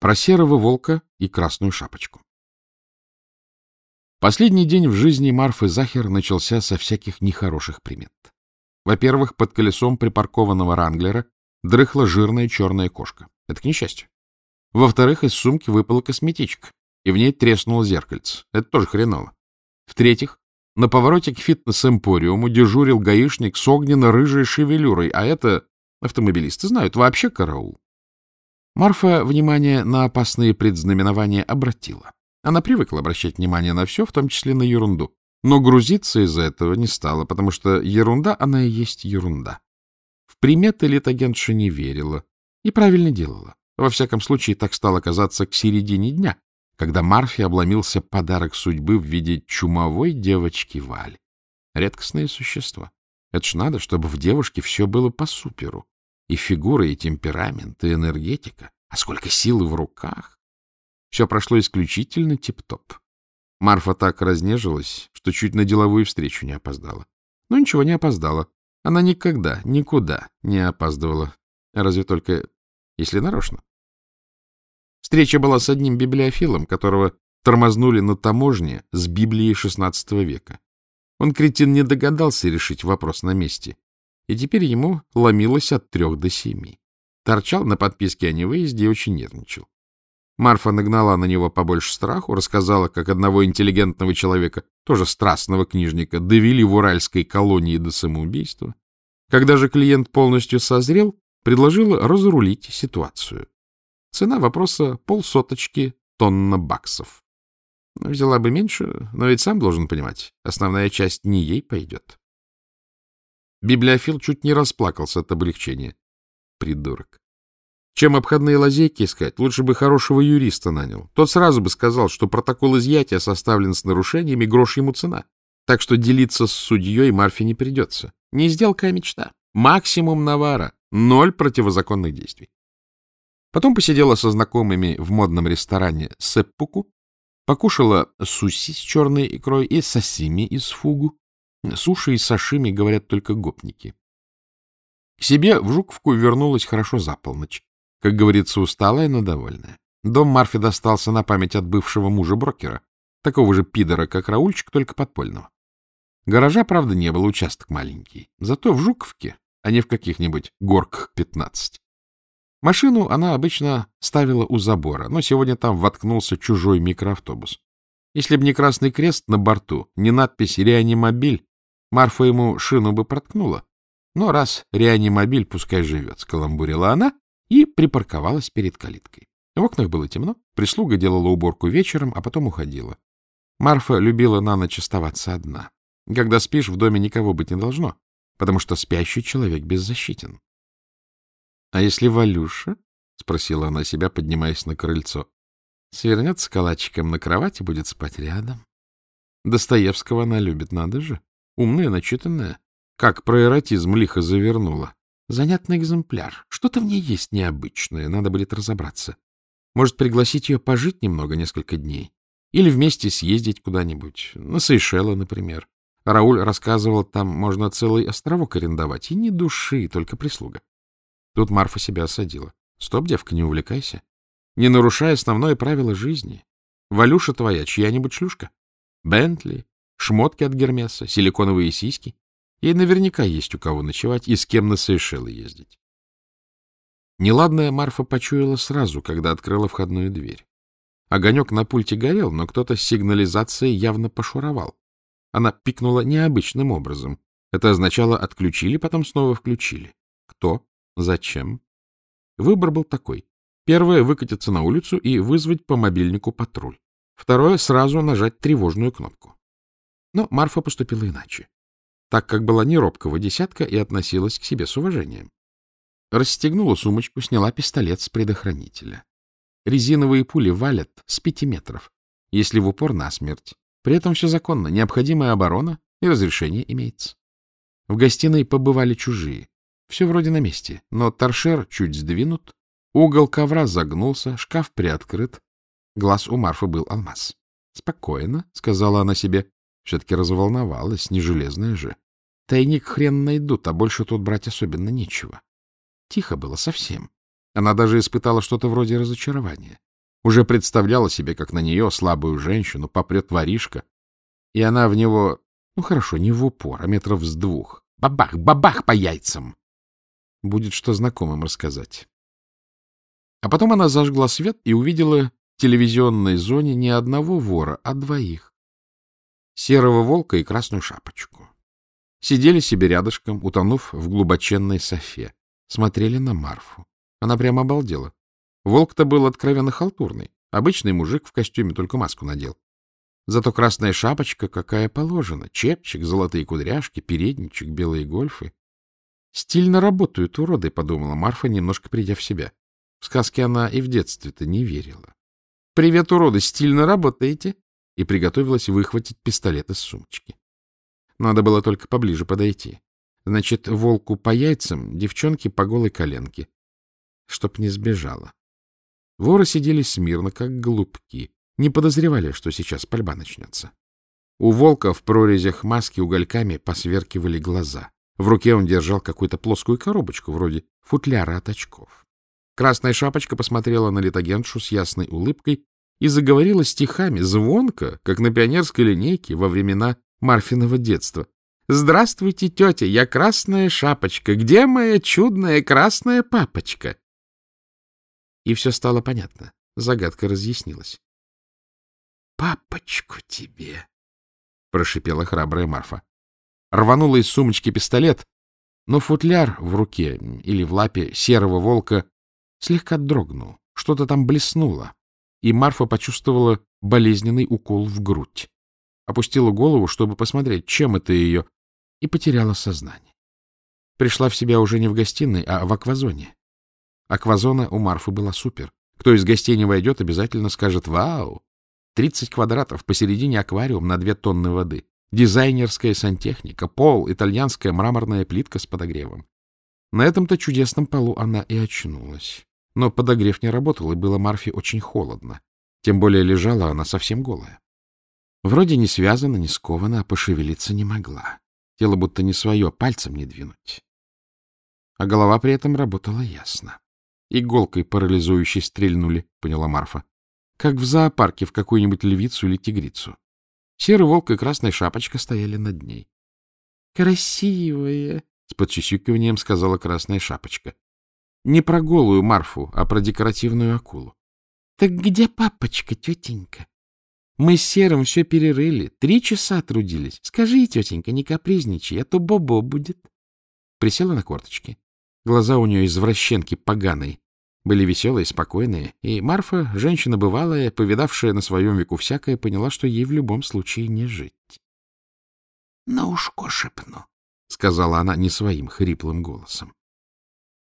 Про серого волка и красную шапочку. Последний день в жизни Марфы Захер начался со всяких нехороших примет. Во-первых, под колесом припаркованного ранглера дрыхла жирная черная кошка. Это к несчастью. Во-вторых, из сумки выпала косметичка, и в ней треснуло зеркальце. Это тоже хреново. В-третьих, на повороте к фитнес-эмпориуму дежурил гаишник с огненно-рыжей шевелюрой, а это, автомобилисты знают, вообще караул. Марфа внимание на опасные предзнаменования обратила. Она привыкла обращать внимание на все, в том числе на ерунду. Но грузиться из-за этого не стала, потому что ерунда, она и есть ерунда. В приметы литагентша не верила и правильно делала. Во всяком случае, так стало казаться к середине дня, когда Марфе обломился подарок судьбы в виде чумовой девочки Вали. Редкостное существо. Это ж надо, чтобы в девушке все было по суперу. И фигура, и темперамент, и энергетика. А сколько силы в руках! Все прошло исключительно тип-топ. Марфа так разнежилась, что чуть на деловую встречу не опоздала. Но ничего не опоздала. Она никогда, никуда не опаздывала. Разве только если нарочно. Встреча была с одним библиофилом, которого тормознули на таможне с Библией XVI века. Он, кретин, не догадался решить вопрос на месте, и теперь ему ломилось от трех до семи. Торчал на подписке о невыезде и очень нервничал. Марфа нагнала на него побольше страху, рассказала, как одного интеллигентного человека, тоже страстного книжника, довели в уральской колонии до самоубийства. Когда же клиент полностью созрел, предложила разрулить ситуацию. Цена вопроса — полсоточки тонна баксов. Взяла бы меньше, но ведь сам должен понимать, основная часть не ей пойдет. Библиофил чуть не расплакался от облегчения. Придурок. Чем обходные лазейки искать, лучше бы хорошего юриста нанял. Тот сразу бы сказал, что протокол изъятия составлен с нарушениями, грош ему цена. Так что делиться с судьей Марфе не придется. Не сделка, а мечта. Максимум навара. Ноль противозаконных действий. Потом посидела со знакомыми в модном ресторане Сеппуку, покушала суси с черной икрой и сосими из фугу. Суши и сашими говорят только гопники. К себе в Жуковку вернулась хорошо за полночь. Как говорится, усталая, но довольная. Дом Марфи достался на память от бывшего мужа-брокера, такого же пидора, как Раульчик, только подпольного. Гаража, правда, не было, участок маленький. Зато в Жуковке, а не в каких-нибудь горках 15. Машину она обычно ставила у забора, но сегодня там воткнулся чужой микроавтобус. Если бы не красный крест на борту, не надпись «Реанимобиль», Марфа ему шину бы проткнула. Но раз «Реанимобиль пускай живет», — скаламбурила она и припарковалась перед калиткой. В окнах было темно, прислуга делала уборку вечером, а потом уходила. Марфа любила на ночь оставаться одна. Когда спишь, в доме никого быть не должно, потому что спящий человек беззащитен. — А если Валюша? — спросила она себя, поднимаясь на крыльцо. — Свернется калачиком на кровати, будет спать рядом. Достоевского она любит, надо же. Умная, начитанная. Как про эротизм лихо завернула. Занятный экземпляр. Что-то в ней есть необычное, надо будет разобраться. Может, пригласить ее пожить немного, несколько дней? Или вместе съездить куда-нибудь, на Сейшелы, например. Рауль рассказывал, там можно целый островок арендовать, и ни души, только прислуга. Тут Марфа себя осадила. Стоп, девка, не увлекайся. Не нарушай основное правило жизни. Валюша твоя чья-нибудь шлюшка? Бентли, шмотки от Гермеса, силиконовые сиськи. Ей наверняка есть у кого ночевать и с кем на Сейшелы ездить. Неладная Марфа почуяла сразу, когда открыла входную дверь. Огонек на пульте горел, но кто-то с сигнализацией явно пошуровал. Она пикнула необычным образом. Это означало отключили, потом снова включили. Кто? Зачем? Выбор был такой. Первое — выкатиться на улицу и вызвать по мобильнику патруль. Второе — сразу нажать тревожную кнопку. Но Марфа поступила иначе так как была не робкого десятка и относилась к себе с уважением. Расстегнула сумочку, сняла пистолет с предохранителя. Резиновые пули валят с пяти метров, если в упор насмерть. При этом все законно, необходимая оборона и разрешение имеется. В гостиной побывали чужие. Все вроде на месте, но торшер чуть сдвинут, угол ковра загнулся, шкаф приоткрыт. Глаз у Марфы был алмаз. — Спокойно, — сказала она себе, все-таки разволновалась, не железная же. Тайник хрен найдут, а больше тут брать особенно нечего. Тихо было совсем. Она даже испытала что-то вроде разочарования. Уже представляла себе, как на нее, слабую женщину, попрет воришка, и она в него, ну хорошо, не в упор, а метров с двух. Бабах, бабах по яйцам! Будет что знакомым рассказать. А потом она зажгла свет и увидела в телевизионной зоне не одного вора, а двоих. Серого волка и красную шапочку. Сидели себе рядышком, утонув в глубоченной софе. Смотрели на Марфу. Она прямо обалдела. Волк-то был откровенно халтурный. Обычный мужик в костюме, только маску надел. Зато красная шапочка какая положена. Чепчик, золотые кудряшки, передничек, белые гольфы. Стильно работают уроды, — подумала Марфа, немножко придя в себя. В сказке она и в детстве-то не верила. — Привет, уроды, стильно работаете? И приготовилась выхватить пистолет из сумочки. Надо было только поближе подойти. Значит, волку по яйцам, девчонке по голой коленке. Чтоб не сбежала. Воры сидели смирно, как голубки, не подозревали, что сейчас пальба начнется. У волка в прорезях маски угольками посверкивали глаза. В руке он держал какую-то плоскую коробочку, вроде футляра от очков. Красная шапочка посмотрела на литагентшу с ясной улыбкой и заговорила стихами, звонко, как на пионерской линейке во времена Марфиного детства. «Здравствуйте, тетя, я красная шапочка. Где моя чудная красная папочка?» И все стало понятно. Загадка разъяснилась. — Папочку тебе! — прошипела храбрая Марфа. Рванула из сумочки пистолет, но футляр в руке или в лапе серого волка слегка дрогнул. Что-то там блеснуло, и Марфа почувствовала болезненный укол в грудь. Опустила голову, чтобы посмотреть, чем это ее, и потеряла сознание. Пришла в себя уже не в гостиной, а в аквазоне. Аквазона у Марфы была супер. Кто из гостей не войдет, обязательно скажет «Вау!». 30 квадратов, посередине аквариум на 2 тонны воды. Дизайнерская сантехника, пол, итальянская мраморная плитка с подогревом. На этом-то чудесном полу она и очнулась. Но подогрев не работал, и было Марфе очень холодно. Тем более лежала она совсем голая. Вроде не связана, не скована, а пошевелиться не могла. Тело будто не свое, пальцем не двинуть. А голова при этом работала ясно. Иголкой парализующей стрельнули, поняла Марфа. Как в зоопарке в какую-нибудь львицу или тигрицу. Серый волк и красная шапочка стояли над ней. — Красивая! — с подчесюкиванием сказала красная шапочка. Не про голую Марфу, а про декоративную акулу. — Так где папочка, тетенька? Мы с Серым все перерыли, три часа трудились. Скажи, тетенька, не капризничай, а то Бобо будет. Присела на корточки. Глаза у нее извращенки поганой, были веселые, спокойные, и Марфа, женщина бывалая, повидавшая на своем веку всякое, поняла, что ей в любом случае не жить. — На ушко шепну, — сказала она не своим хриплым голосом.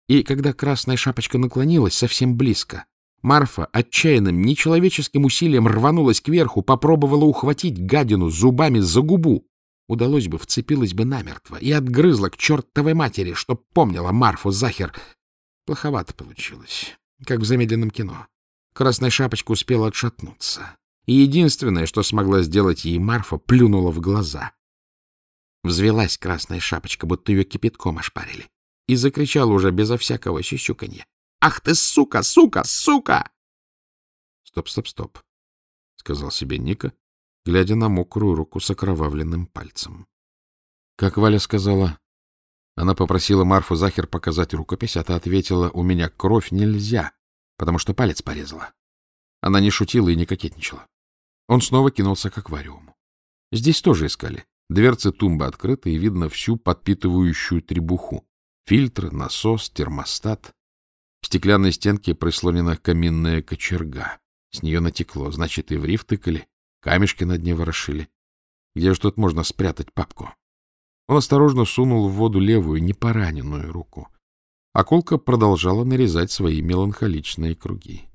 И когда красная шапочка наклонилась совсем близко, Марфа отчаянным, нечеловеческим усилием рванулась кверху, попробовала ухватить гадину зубами за губу, удалось бы, вцепилась бы намертво и отгрызла к чертовой матери, чтоб помнила Марфу Захер. Плоховато получилось, как в замедленном кино. Красная шапочка успела отшатнуться. И единственное, что смогла сделать ей Марфа, плюнула в глаза. Взвелась красная шапочка, будто ее кипятком ошпарили, и закричала уже безо всякого щищуканья. «Ах ты, сука, сука, сука!» «Стоп, стоп, стоп», — сказал себе Ника, глядя на мокрую руку с окровавленным пальцем. Как Валя сказала, она попросила Марфу Захер показать рукопись, а та ответила, у меня кровь нельзя, потому что палец порезала. Она не шутила и не кокетничала. Он снова кинулся к аквариуму. Здесь тоже искали. Дверцы тумбы открыты, и видно всю подпитывающую требуху. Фильтр, насос, термостат. В стеклянной стенке прислонена каминная кочерга. С нее натекло, значит, и в риф тыкали. Камешки на дне ворошили. Где же тут можно спрятать папку? Он осторожно сунул в воду левую, непораненную руку. Акулка продолжала нарезать свои меланхоличные круги.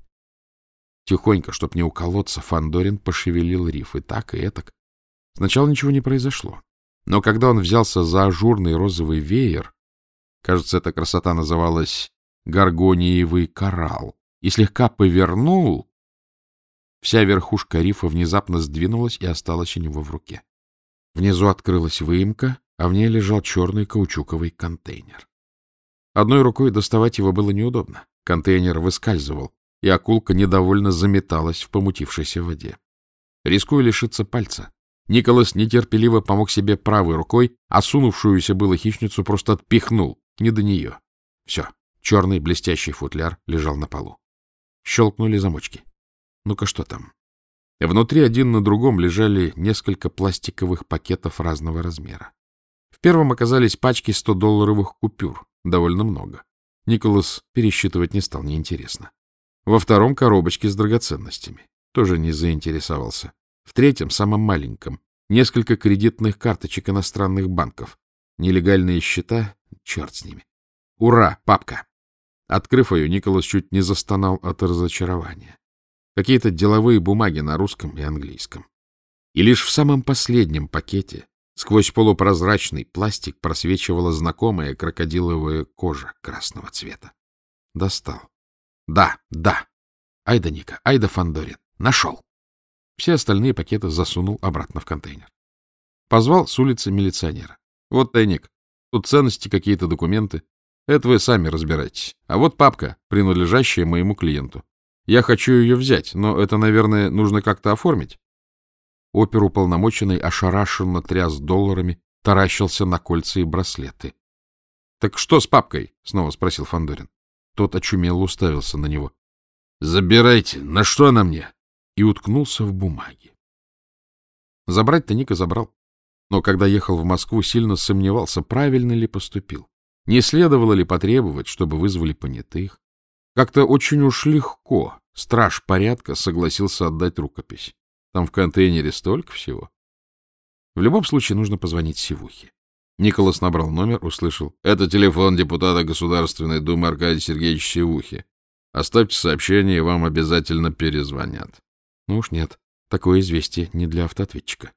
Тихонько, чтоб не уколоться, Фандорин пошевелил риф и так, и этак. Сначала ничего не произошло. Но когда он взялся за ажурный розовый веер, кажется, эта красота называлась гаргониевый коралл, и слегка повернул, Вся верхушка рифа внезапно сдвинулась и осталась у него в руке. Внизу открылась выемка, а в ней лежал черный каучуковый контейнер. Одной рукой доставать его было неудобно. Контейнер выскальзывал. и акулка недовольно заметалась в помутившейся воде. Рискуя лишиться пальца, Николас нетерпеливо помог себе правой рукой, а сунувшуюся было хищницу просто отпихнул, не до нее. Все, черный блестящий футляр лежал на полу. Щелкнули замочки. Ну-ка, что там? Внутри один на другом лежали несколько пластиковых пакетов разного размера. В первом оказались пачки 100-долларовых купюр, довольно много. Николас пересчитывать не стал, неинтересно. Во втором — коробочки с драгоценностями. Тоже не заинтересовался. В третьем, самом маленьком, несколько кредитных карточек иностранных банков. Нелегальные счета — черт с ними. Ура, папка! Открыв ее, Николас чуть не застонал от разочарования. Какие-то деловые бумаги на русском и английском. И лишь в самом последнем пакете сквозь полупрозрачный пластик просвечивала знакомая крокодиловая кожа красного цвета. Достал. Да, да. Айда Ника, Айда Фандорин. Нашел. Все остальные пакеты засунул обратно в контейнер. Позвал с улицы милиционера. Вот тайник. Тут ценности, какие-то документы. Это вы сами разбирайтесь. А вот папка, принадлежащая моему клиенту. Я хочу ее взять, но это, наверное, нужно как-то оформить. Опер уполномоченный ошарашенно тряс долларами, таращился на кольца и браслеты. — Так что с папкой? — снова спросил Фандорин. Тот очумело уставился на него. — Забирайте. На что она мне? И уткнулся в бумаги. Забрать-то Ника забрал. Но когда ехал в Москву, сильно сомневался, правильно ли поступил. Не следовало ли потребовать, чтобы вызвали понятых? Как-то очень уж легко страж порядка согласился отдать рукопись. Там в контейнере столько всего. В любом случае нужно позвонить Сивухе. Николас набрал номер, услышал. — Это телефон депутата Государственной Думы Аркадия Сергеевича Сивухи. Оставьте сообщение, и вам обязательно перезвонят. Ну уж нет, такое известие не для автоответчика.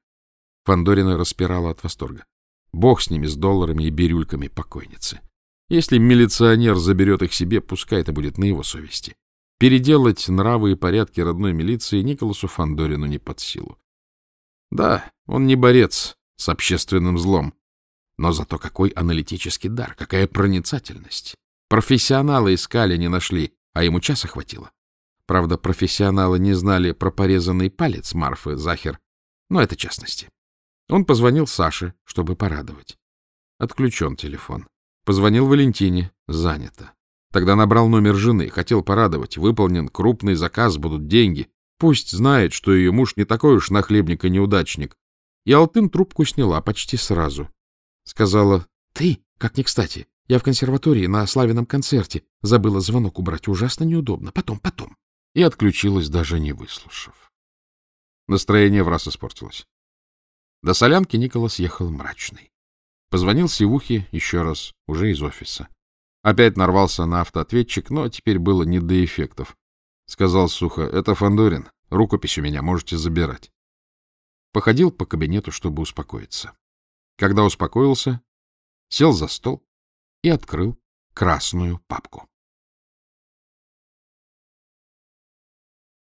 Фандорина распирала от восторга. Бог с ними, с долларами и бирюльками покойницы. Если милиционер заберет их себе, пускай это будет на его совести. Переделать нравы и порядки родной милиции Николасу Фандорину не под силу. Да, он не борец с общественным злом, но зато какой аналитический дар, какая проницательность. Профессионалы искали, не нашли, а ему часа хватило. Правда, профессионалы не знали про порезанный палец Марфы Захер, но это частности. Он позвонил Саше, чтобы порадовать. Отключен телефон. Позвонил Валентине. Занято. Тогда набрал номер жены. Хотел порадовать. Выполнен крупный заказ, будут деньги. Пусть знает, что ее муж не такой уж нахлебник и неудачник. И Алтын трубку сняла почти сразу. Сказала, ты, как не кстати, я в консерватории на славяном концерте. Забыла звонок убрать. Ужасно неудобно. Потом, потом. И отключилась, даже не выслушав. Настроение в раз испортилось. До солянки Николас ехал мрачный. Позвонил Сивухе еще раз, уже из офиса. Опять нарвался на автоответчик, но теперь было не до эффектов. Сказал сухо, это Фандорин, рукопись у меня, можете забирать. Походил по кабинету, чтобы успокоиться. Когда успокоился, сел за стол и открыл красную папку.